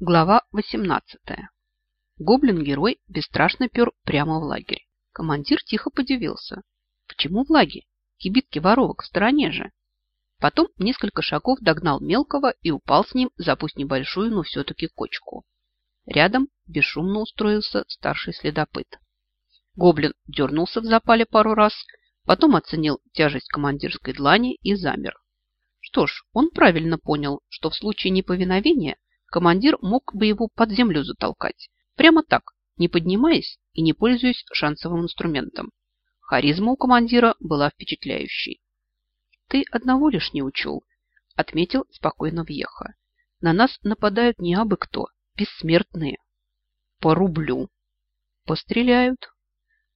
Глава 18. Гоблин-герой бесстрашно пер прямо в лагерь. Командир тихо подивился. Почему в лагерь? Кибитки воровок в стороне же. Потом несколько шагов догнал мелкого и упал с ним за пусть небольшую, но все-таки кочку. Рядом бесшумно устроился старший следопыт. Гоблин дернулся в запале пару раз, потом оценил тяжесть командирской длани и замер. Что ж, он правильно понял, что в случае неповиновения командир мог бы его под землю затолкать. Прямо так, не поднимаясь и не пользуясь шансовым инструментом. Харизма у командира была впечатляющей. «Ты одного лишь не учел», — отметил спокойно Вьеха. «На нас нападают не абы кто, бессмертные». «Порублю». «Постреляют».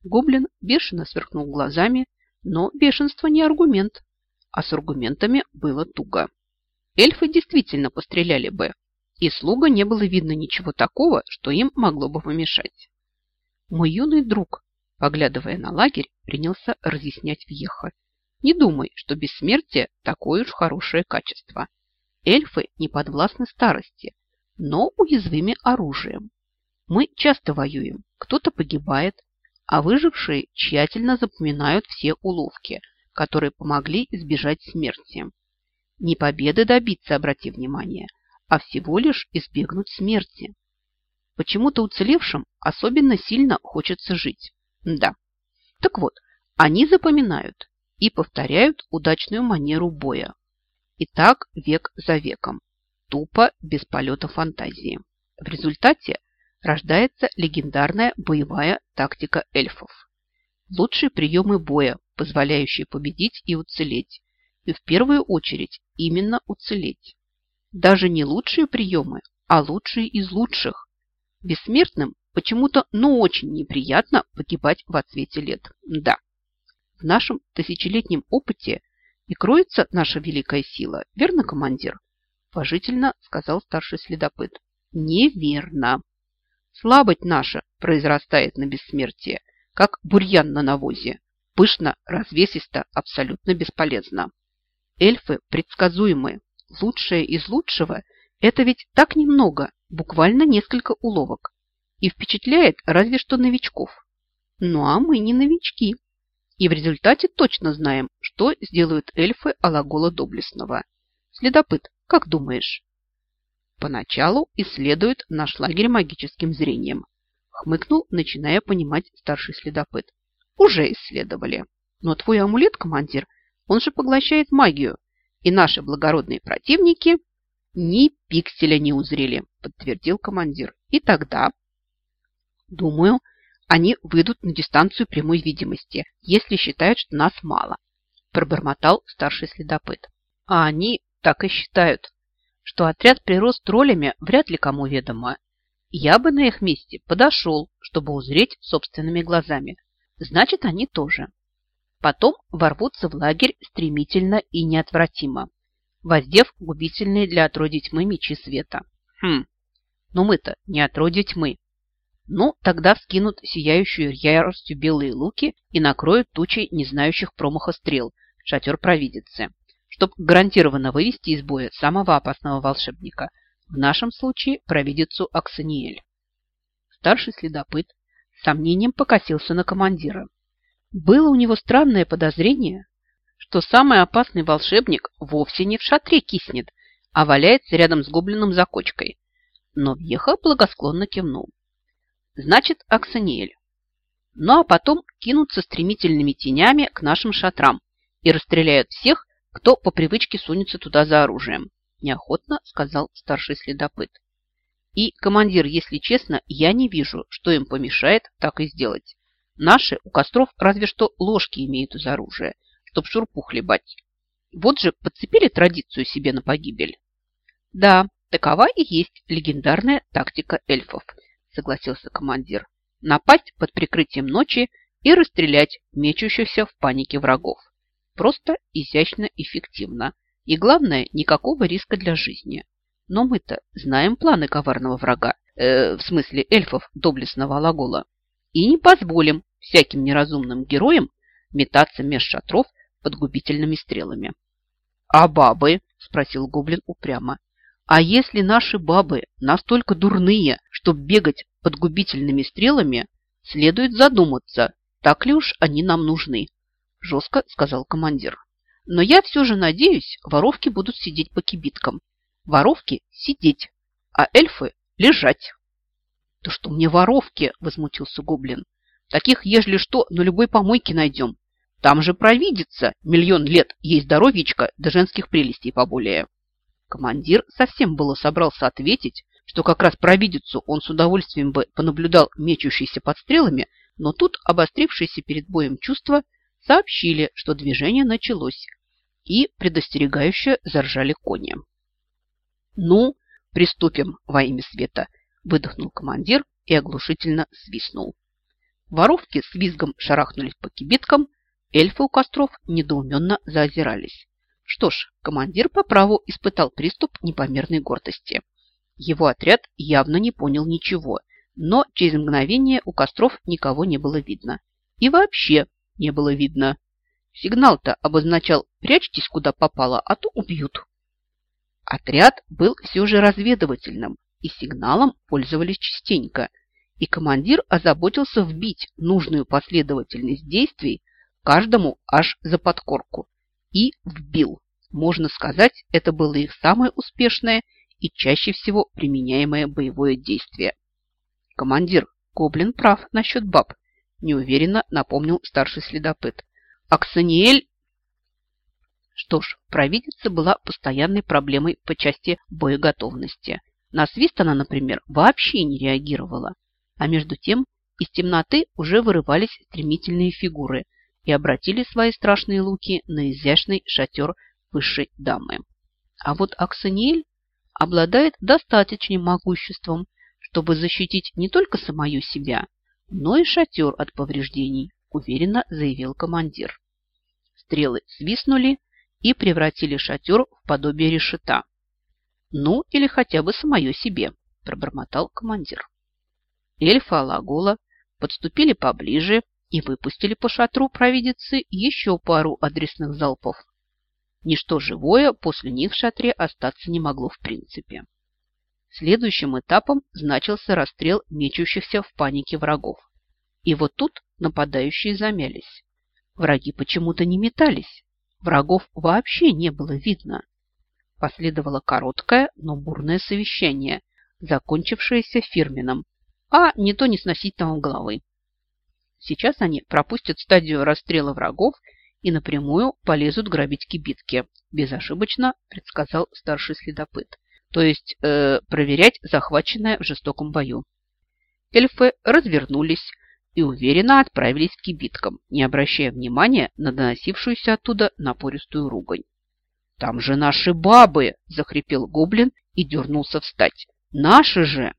Гоблин бешено сверкнул глазами, но бешенство не аргумент, а с аргументами было туго. Эльфы действительно постреляли бы, и слуга не было видно ничего такого, что им могло бы помешать. Мой юный друг, поглядывая на лагерь, принялся разъяснять Вьеха. Не думай, что бессмертие такое уж хорошее качество. Эльфы не подвластны старости, но уязвимы оружием. Мы часто воюем, кто-то погибает, а выжившие тщательно запоминают все уловки, которые помогли избежать смерти. Не победы добиться, обрати внимание, а всего лишь избегнуть смерти. Почему-то уцелевшим особенно сильно хочется жить. Да. Так вот, они запоминают и повторяют удачную манеру боя. И так век за веком. Тупо, без полета фантазии. В результате рождается легендарная боевая тактика эльфов. Лучшие приемы боя, позволяющие победить и уцелеть. И в первую очередь именно уцелеть. Даже не лучшие приемы, а лучшие из лучших. Бессмертным почему-то, но очень неприятно погибать в отсвете лет. Да, в нашем тысячелетнем опыте и кроется наша великая сила. Верно, командир? Положительно сказал старший следопыт. Неверно. Слабость наша произрастает на бессмертие, как бурьян на навозе. Пышно, развесисто, абсолютно бесполезно. Эльфы предсказуемые, лучшее из лучшего – это ведь так немного, буквально несколько уловок. И впечатляет разве что новичков. Ну а мы не новички. И в результате точно знаем, что сделают эльфы Алагола Доблестного. Следопыт, как думаешь? Поначалу исследует наш лагерь магическим зрением. Хмыкнул, начиная понимать старший следопыт. Уже исследовали. Но твой амулет, командир, он же поглощает магию, и наши благородные противники ни пикселя не узрели, подтвердил командир. И тогда, думаю, они выйдут на дистанцию прямой видимости, если считают, что нас мало, пробормотал старший следопыт. А они так и считают, что отряд прирос троллями вряд ли кому ведомо. Я бы на их месте подошел, чтобы узреть собственными глазами. Значит, они тоже. Потом ворвутся в лагерь стремительно и неотвратимо, воздев губительные для отродья тьмы мечи света. Хм, но мы-то не отродья тьмы. Ну, тогда вскинут сияющую яростью белые луки и накроют тучей не знающих промаха стрел шатер провидицы, чтобы гарантированно вывести из боя самого опасного волшебника, в нашем случае провидицу Аксаниэль. Старший следопыт с сомнением покосился на командира. Было у него странное подозрение, что самый опасный волшебник вовсе не в шатре киснет, а валяется рядом с гоблином за кочкой. Но Вьеха благосклонно кивнул. Значит, Аксаниэль. Ну а потом кинутся стремительными тенями к нашим шатрам и расстреляют всех, кто по привычке сунется туда за оружием, неохотно сказал старший следопыт. И, командир, если честно, я не вижу, что им помешает так и сделать. Наши у костров разве что ложки имеют из оружия, чтоб шурпу хлебать. Вот же подцепили традицию себе на погибель. Да, такова и есть легендарная тактика эльфов, согласился командир. Напасть под прикрытием ночи и расстрелять мечущихся в панике врагов. Просто, изящно, эффективно. И главное, никакого риска для жизни. Но мы-то знаем планы коварного врага, э, в смысле эльфов доблестного Алагола, и не позволим всяким неразумным героям метаться меж шатров под губительными стрелами. «А бабы?» – спросил гоблин упрямо. А если наши бабы настолько дурные, чтобы бегать под губительными стрелами, следует задуматься, так ли уж они нам нужны, жестко сказал командир. Но я все же надеюсь, воровки будут сидеть по кибиткам. Воровки сидеть, а эльфы лежать. Да что мне воровки, возмутился гоблин. Таких, ежели что, на любой помойке найдем. Там же провидится миллион лет ей здоровичка до женских прелестей поболее. Командир совсем было собрался ответить, что как раз провидицу он с удовольствием бы понаблюдал мечущийся под стрелами, но тут обострившиеся перед боем чувства сообщили, что движение началось, и предостерегающе заржали кони. «Ну, приступим во имя света!» – выдохнул командир и оглушительно свистнул. Воровки с визгом шарахнулись по кибиткам, эльфы у костров недоуменно заозирались. Что ж, командир по праву испытал приступ непомерной гордости. Его отряд явно не понял ничего, но через мгновение у костров никого не было видно. И вообще не было видно. Сигнал-то обозначал «прячьтесь куда попало, а то убьют». Отряд был все же разведывательным, и сигналом пользовались частенько, и командир озаботился вбить нужную последовательность действий каждому аж за подкорку и вбил. Можно сказать, это было их самое успешное и чаще всего применяемое боевое действие. Командир, Гоблин прав насчет баб, неуверенно напомнил старший следопыт. Аксаниэль... Что ж, провидица была постоянной проблемой по части боеготовности. На свист она, например, вообще не реагировала. А между тем из темноты уже вырывались стремительные фигуры – и обратили свои страшные луки на изящный шатер высшей дамы. А вот Аксаниэль обладает достаточным могуществом, чтобы защитить не только самую себя, но и шатер от повреждений, уверенно заявил командир. Стрелы свистнули и превратили шатер в подобие решета. Ну, или хотя бы самое себе, пробормотал командир. Эльфа Алагола подступили поближе и выпустили по шатру провидицы еще пару адресных залпов. Ничто живое после них в шатре остаться не могло в принципе. Следующим этапом значился расстрел мечущихся в панике врагов. И вот тут нападающие замялись. Враги почему-то не метались. Врагов вообще не было видно. Последовало короткое, но бурное совещание, закончившееся фирменным, а не то не сносить нам головы. Сейчас они пропустят стадию расстрела врагов и напрямую полезут грабить кибитки. Безошибочно предсказал старший следопыт. То есть э, проверять захваченное в жестоком бою. Эльфы развернулись и уверенно отправились к кибиткам, не обращая внимания на доносившуюся оттуда напористую ругань. «Там же наши бабы!» – захрипел гоблин и дернулся встать. «Наши же!»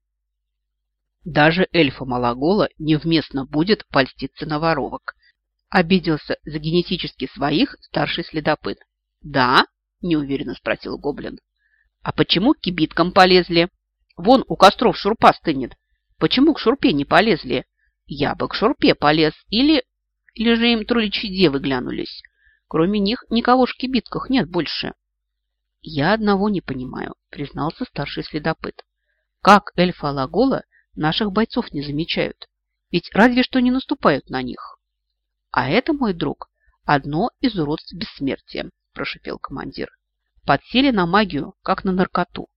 Даже эльфа Малагола невместно будет польститься на воровок. Обиделся за генетически своих старший следопыт. «Да?» – неуверенно спросил Гоблин. «А почему к кибиткам полезли? Вон у костров шурпа стынет. Почему к шурпе не полезли? Я бы к шурпе полез. Или... Или же им тролличьи девы глянулись. Кроме них никого в кибитках нет больше». «Я одного не понимаю», – признался старший следопыт. «Как эльфа Алагола наших бойцов не замечают, ведь разве что не наступают на них. А это, мой друг, одно из уродств бессмертия, прошипел командир. Подсели на магию, как на наркоту.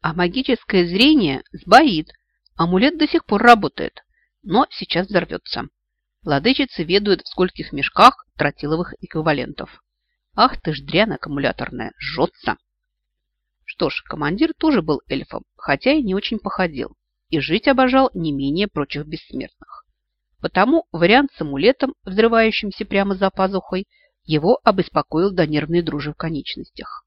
А магическое зрение сбоит, амулет до сих пор работает, но сейчас взорвется. Владычица ведают, в скольких мешках тротиловых эквивалентов. Ах ты ж дрянь аккумуляторная, жжется. Что ж, командир тоже был эльфом, хотя и не очень походил и жить обожал не менее прочих бессмертных. Потому вариант с амулетом, взрывающимся прямо за пазухой, его обеспокоил до нервной дрожи в конечностях.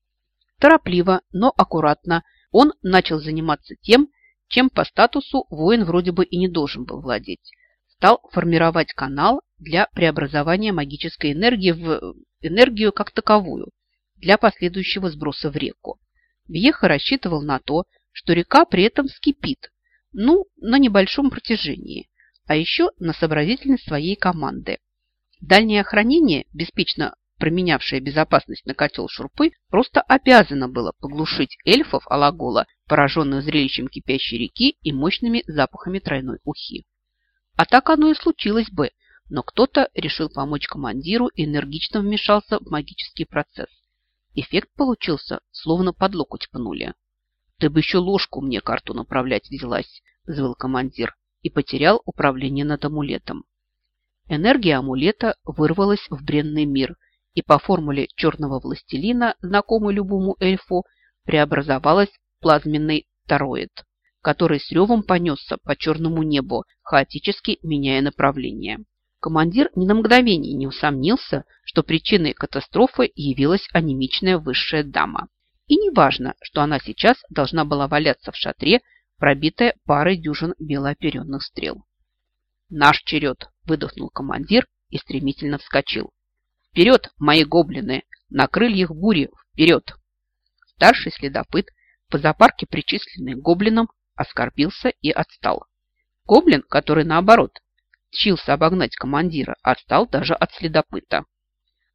Торопливо, но аккуратно он начал заниматься тем, чем по статусу воин вроде бы и не должен был владеть. Стал формировать канал для преобразования магической энергии в энергию как таковую для последующего сброса в реку. Вьеха рассчитывал на то, что река при этом вскипит, ну, на небольшом протяжении, а еще на сообразительность своей команды. Дальнее охранение, беспечно променявшее безопасность на котел шурпы, просто обязано было поглушить эльфов Алагола, пораженных зрелищем кипящей реки и мощными запахами тройной ухи. А так оно и случилось бы, но кто-то решил помочь командиру и энергично вмешался в магический процесс. Эффект получился, словно под локоть пнули. «Ты бы еще ложку мне карту направлять взялась», – взвыл командир и потерял управление над амулетом. Энергия амулета вырвалась в бренный мир и по формуле черного властелина, знакомой любому эльфу, преобразовалась в плазменный тороид, который с ревом понесся по черному небу, хаотически меняя направление. Командир ни на мгновение не усомнился, что причиной катастрофы явилась анемичная высшая дама. И неважно, что она сейчас должна была валяться в шатре, пробитая парой дюжин белооперенных стрел. «Наш черед!» – выдохнул командир и стремительно вскочил. «Вперед, мои гоблины! На крыльях бури! Вперед!» Старший следопыт, по запарке причисленный к гоблинам, оскорбился и отстал. Гоблин, который, наоборот, тщился обогнать командира, отстал даже от следопыта.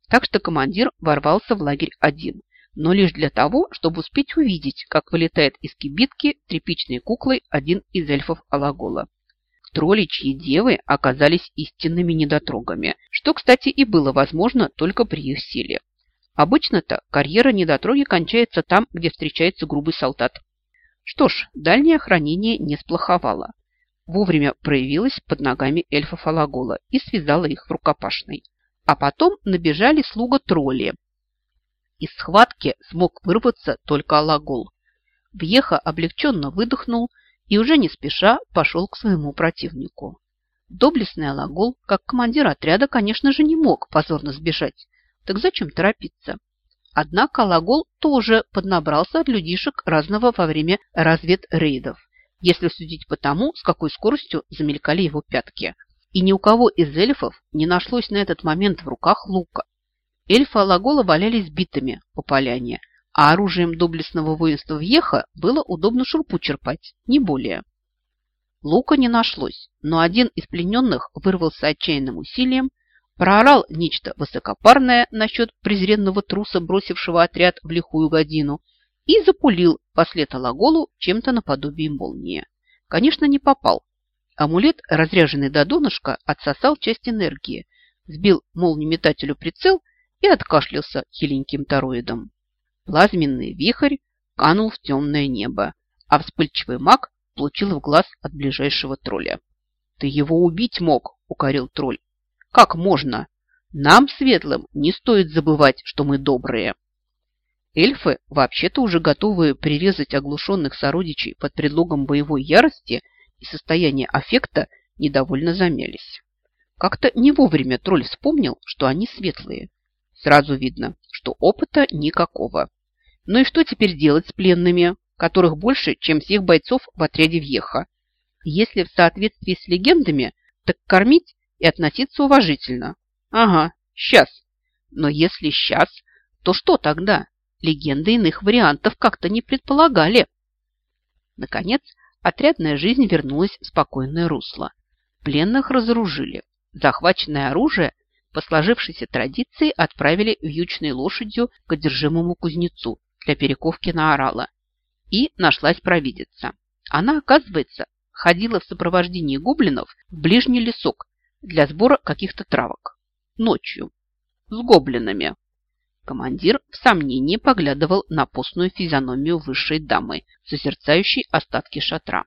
Так что командир ворвался в лагерь один, но лишь для того, чтобы успеть увидеть, как вылетает из кибитки тряпичной куклой один из эльфов Алагола тролличьи девы оказались истинными недотрогами, что, кстати, и было возможно только при их силе. Обычно-то карьера недотроги кончается там, где встречается грубый солдат. Что ж, дальнее охранение не сплоховало. Вовремя проявилась под ногами эльфа Фалагола и связала их в рукопашной. А потом набежали слуга тролли. Из схватки смог вырваться только Алагол. Бьеха облегченно выдохнул и уже не спеша пошел к своему противнику. Доблестный Алагол, как командир отряда, конечно же, не мог позорно сбежать. Так зачем торопиться? Однако Алагол тоже поднабрался от людишек разного во время разведрейдов, если судить по тому, с какой скоростью замелькали его пятки. И ни у кого из эльфов не нашлось на этот момент в руках лука. Эльфы Алагола валялись битыми по поляне, а оружием доблестного воинства Вьеха было удобно шурпу черпать, не более. Лука не нашлось, но один из плененных вырвался отчаянным усилием, проорал нечто высокопарное насчет презренного труса, бросившего отряд в лихую годину, и запулил послед Алаголу чем-то наподобие молнии. Конечно, не попал. Амулет, разряженный до донышка, отсосал часть энергии, сбил молниеметателю прицел и откашлялся хиленьким тороидом. Плазменный вихрь канул в темное небо, а вспыльчивый маг получил в глаз от ближайшего тролля. «Ты его убить мог!» – укорил тролль. «Как можно? Нам, светлым, не стоит забывать, что мы добрые!» Эльфы, вообще-то уже готовые прирезать оглушенных сородичей под предлогом боевой ярости и состояния аффекта, недовольно замялись. Как-то не вовремя тролль вспомнил, что они светлые. Сразу видно, что опыта никакого. Ну и что теперь делать с пленными, которых больше, чем всех бойцов в отряде Вьеха? Если в соответствии с легендами, так кормить и относиться уважительно. Ага, сейчас. Но если сейчас, то что тогда? Легенды иных вариантов как-то не предполагали. Наконец, отрядная жизнь вернулась в спокойное русло. Пленных разоружили. Захваченное оружие по сложившейся традиции отправили вьючной лошадью к одержимому кузнецу для перековки на орала. И нашлась провидица. Она, оказывается, ходила в сопровождении гоблинов в ближний лесок для сбора каких-то травок. Ночью. С гоблинами. Командир в сомнении поглядывал на постную физиономию высшей дамы, созерцающей остатки шатра.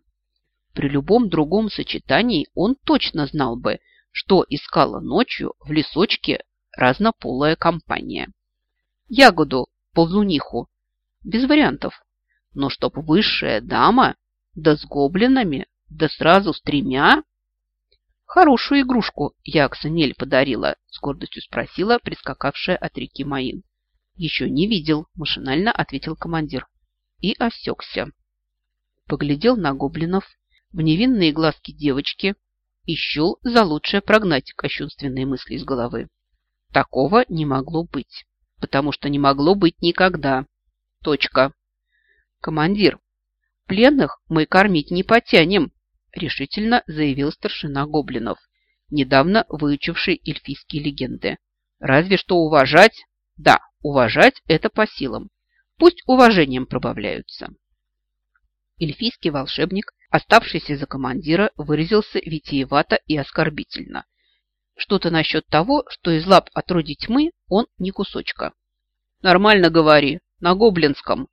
При любом другом сочетании он точно знал бы, что искала ночью в лесочке разнополая компания. Ягоду, ползуниху, без вариантов. Но чтоб высшая дама, да с гоблинами, да сразу с тремя... Хорошую игрушку я Аксанель подарила, с гордостью спросила прискакавшая от реки Маин. Еще не видел, машинально ответил командир. И осекся. Поглядел на гоблинов, в невинные глазки девочки, и счел за лучшее прогнать кощунственные мысли из головы. Такого не могло быть, потому что не могло быть никогда. Точка. Командир, пленных мы кормить не потянем, решительно заявил старшина гоблинов, недавно выучивший эльфийские легенды. Разве что уважать, да, уважать это по силам. Пусть уважением пробавляются. Эльфийский волшебник, оставшийся за командира, выразился витиевато и оскорбительно. Что-то насчет того, что из лап отродья тьмы он не кусочка. «Нормально говори, на гоблинском!»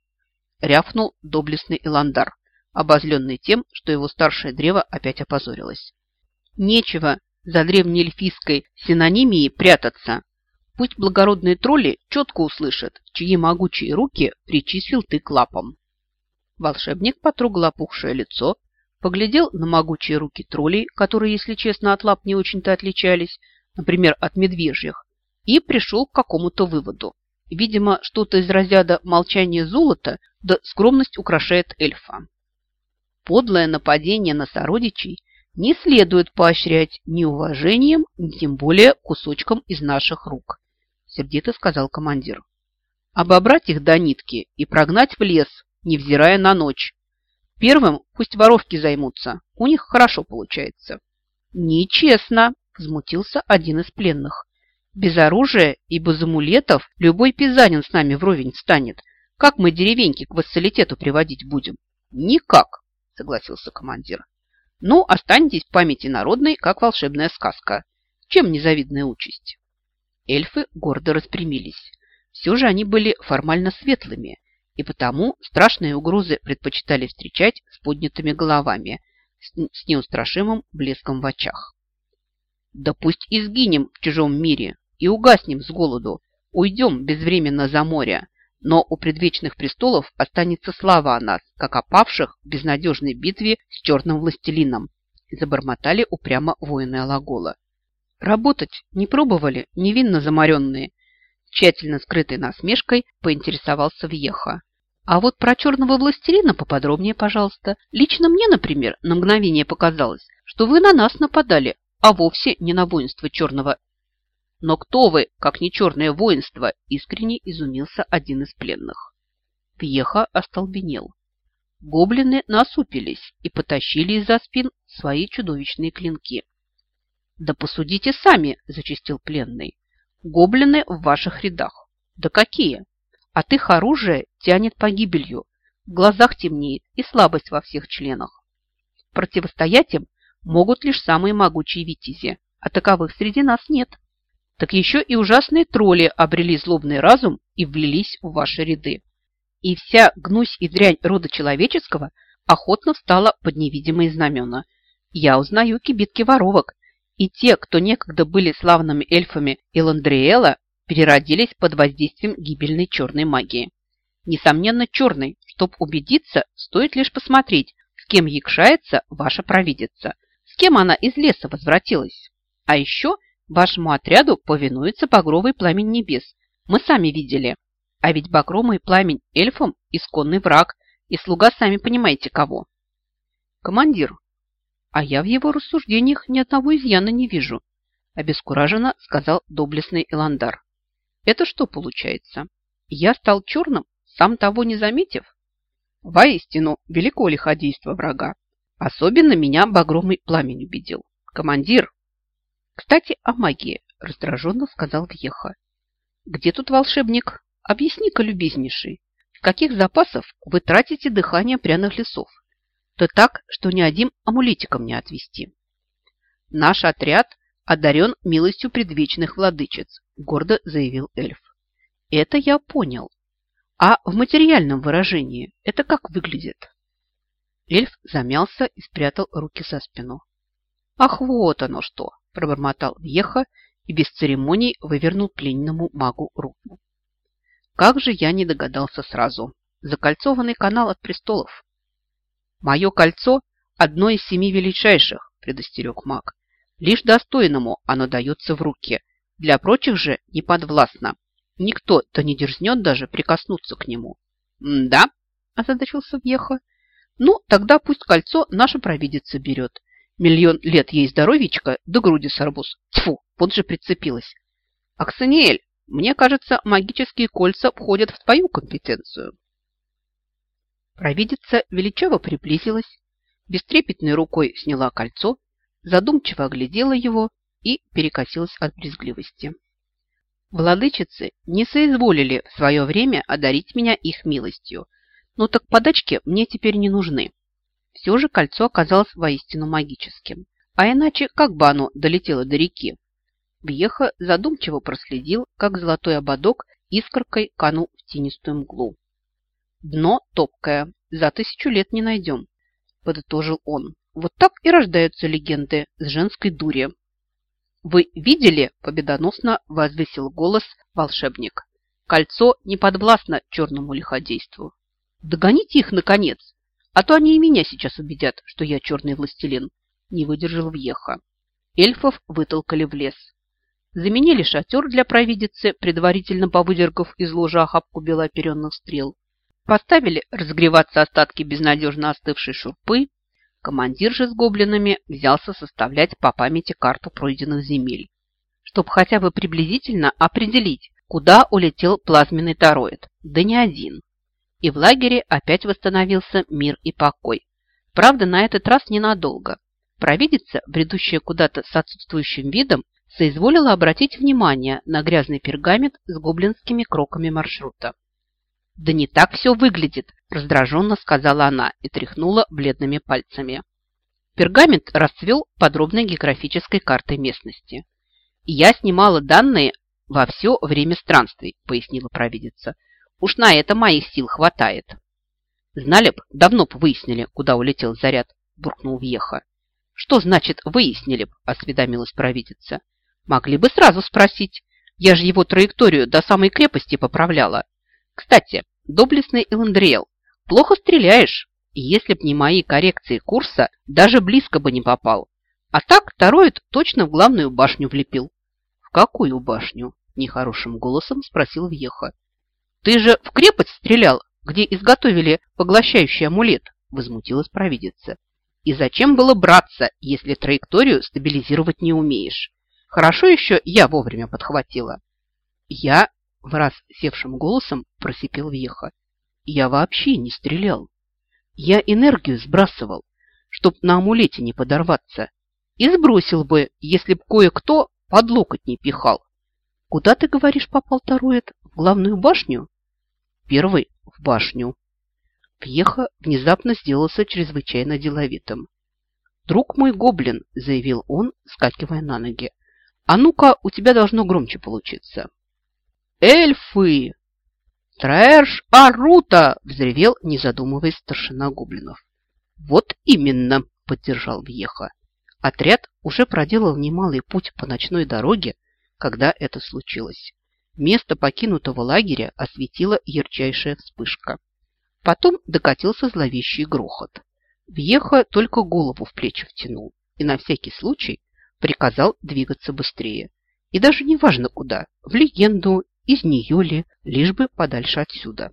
рявкнул доблестный Иландар, обозленный тем, что его старшее древо опять опозорилось. «Нечего за древнеэльфийской синонимией прятаться. Пусть благородные тролли четко услышат, чьи могучие руки причислил ты к лапам». Волшебник потрогал опухшее лицо, поглядел на могучие руки троллей, которые, если честно, от лап не очень-то отличались, например, от медвежьих, и пришел к какому-то выводу. Видимо, что-то из разряда молчания золота да скромность украшает эльфа. Подлое нападение на сородичей не следует поощрять ни уважением, ни тем более кусочком из наших рук, сердито сказал командир. Обобрать их до нитки и прогнать в лес, невзирая на ночь. Первым пусть воровки займутся, у них хорошо получается. Нечестно, возмутился один из пленных. Без оружия и без амулетов любой пизанин с нами вровень станет. Как мы деревеньки к вассалитету приводить будем? Никак, согласился командир. Ну, останетесь в памяти народной, как волшебная сказка. Чем незавидная участь? Эльфы гордо распрямились. Все же они были формально светлыми, и потому страшные угрозы предпочитали встречать с поднятыми головами, с неустрашимым блеском в очах. Да пусть изгинем в чужом мире и угаснем с голоду, уйдем безвременно за море, но у предвечных престолов останется слава о нас, как о павших в безнадежной битве с черным властелином, забормотали упрямо воины Алагола. Работать не пробовали невинно заморенные, тщательно скрытой насмешкой поинтересовался Вьеха. А вот про черного властелина поподробнее, пожалуйста. Лично мне, например, на мгновение показалось, что вы на нас нападали, а вовсе не на воинство черного. Но кто вы, как не черное воинство? Искренне изумился один из пленных. Пьеха остолбенел. Гоблины насупились и потащили из-за спин свои чудовищные клинки. «Да посудите сами!» – зачистил пленный. «Гоблины в ваших рядах. Да какие! От их оружия тянет погибелью, в глазах темнеет и слабость во всех членах. Противостоять им могут лишь самые могучие витязи, а таковых среди нас нет. Так еще и ужасные тролли обрели злобный разум и влились в ваши ряды. И вся гнусь и дрянь рода человеческого охотно встала под невидимые знамена. Я узнаю кибитки воровок, и те, кто некогда были славными эльфами Эландриэла, переродились под воздействием гибельной черной магии. Несомненно, черной, чтоб убедиться, стоит лишь посмотреть, с кем якшается ваша провидица, с кем она из леса возвратилась. А еще вашему отряду повинуется багровый пламень небес. Мы сами видели. А ведь багровый пламень эльфам – исконный враг, и слуга сами понимаете кого. Командир, а я в его рассуждениях ни одного изъяна не вижу, обескураженно сказал доблестный Иландар. Это что получается? Я стал черным, сам того не заметив? Воистину, велико лиходейство врага. Особенно меня багромый пламень убедил. Командир! Кстати, о магии, раздраженно сказал Вьеха. Где тут волшебник? Объясни-ка, любезнейший, каких запасов вы тратите дыхание пряных лесов? Да так, что ни одним амулетиком не отвести. Наш отряд одарен милостью предвечных владычиц, гордо заявил эльф. Это я понял. А в материальном выражении это как выглядит? Эльф замялся и спрятал руки за спину. Ах, вот оно что! Пробормотал Вьеха и без церемоний вывернул пленному магу руку. Как же я не догадался сразу. Закольцованный канал от престолов. Мое кольцо – одно из семи величайших, предостерег маг. Лишь достойному оно дается в руки, для прочих же не подвластно. Никто-то не дерзнет даже прикоснуться к нему. «Да?» – озадачился Вьеха. «Ну, тогда пусть кольцо наша провидица берет. Миллион лет ей здоровичка, да груди с арбуз. Тьфу, вот же прицепилась. Аксаниэль, мне кажется, магические кольца входят в твою компетенцию». Провидица величаво приблизилась, бестрепетной рукой сняла кольцо задумчиво оглядела его и перекосилась от брезгливости. Владычицы не соизволили в свое время одарить меня их милостью, но так подачки мне теперь не нужны. Все же кольцо оказалось воистину магическим. А иначе как бы оно долетело до реки? Бьеха задумчиво проследил, как золотой ободок искоркой канул в тенистую мглу. «Дно топкое, за тысячу лет не найдем», – подытожил он. «Вот так и рождаются легенды с женской дури». «Вы видели?» – победоносно возвысил голос волшебник. «Кольцо не подвластно черному лиходейству. Догоните их, наконец, а то они и меня сейчас убедят, что я черный властелин», – не выдержал Вьеха. Эльфов вытолкали в лес. Заменили шатер для провидицы, предварительно повыдергав из ложа охапку белооперенных стрел. Поставили разогреваться остатки безнадежно остывшей шурпы. Командир же с гоблинами взялся составлять по памяти карту пройденных земель, чтобы хотя бы приблизительно определить, куда улетел плазменный тороид, да не один. И в лагере опять восстановился мир и покой. Правда, на этот раз ненадолго. Провидица, бредущая куда-то с отсутствующим видом, соизволила обратить внимание на грязный пергамент с гоблинскими кроками маршрута. «Да не так все выглядит», – раздраженно сказала она и тряхнула бледными пальцами. Пергамент расцвел подробной географической картой местности. «Я снимала данные во все время странствий», – пояснила провидица. «Уж на это моих сил хватает». «Знали б, давно б выяснили, куда улетел заряд», – буркнул Вьеха. «Что значит «выяснили б», – осведомилась провидица. «Могли бы сразу спросить. Я же его траекторию до самой крепости поправляла. Кстати, доблестный Эландриэл, плохо стреляешь. И если б не мои коррекции курса, даже близко бы не попал. А так Тароид точно в главную башню влепил. В какую башню? Нехорошим голосом спросил Вьеха. Ты же в крепость стрелял, где изготовили поглощающий амулет, возмутилась провидица. И зачем было браться, если траекторию стабилизировать не умеешь? Хорошо еще я вовремя подхватила. Я в раз севшим голосом просипел Вьеха. Я вообще не стрелял. Я энергию сбрасывал, чтоб на амулете не подорваться. И сбросил бы, если б кое-кто под локоть не пихал. Куда, ты говоришь, попал Таруэт? В главную башню? Первый в башню. Пьеха внезапно сделался чрезвычайно деловитым. «Друг мой гоблин», — заявил он, скакивая на ноги. «А ну-ка, у тебя должно громче получиться». «Эльфы!» «Трэш Арута!» – взревел, не задумываясь, старшина гоблинов. «Вот именно!» – поддержал Вьеха. Отряд уже проделал немалый путь по ночной дороге, когда это случилось. Место покинутого лагеря осветила ярчайшая вспышка. Потом докатился зловещий грохот. Вьеха только голову в плечи втянул и на всякий случай приказал двигаться быстрее. И даже не важно куда, в легенду из нее ли, лишь бы подальше отсюда.